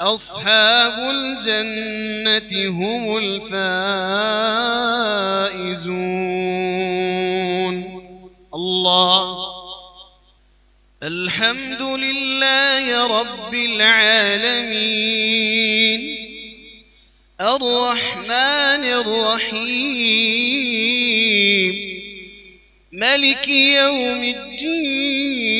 أصحاب الجنة هم الفائزون. الله. الحمد لله رب العالمين. الرحمن الرحيم. ملك يوم الدين.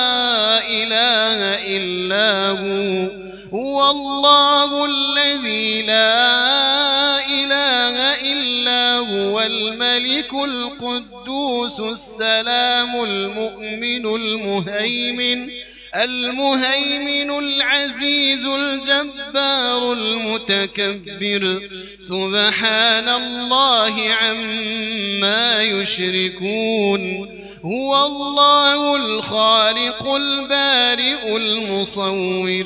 الله الذي لا إله إلا هو الملك القدوس السلام المؤمن المهيمن المهيمن العزيز الجبار المتكبر سبحان الله عما يشركون هو الله الخالق البارئ المصور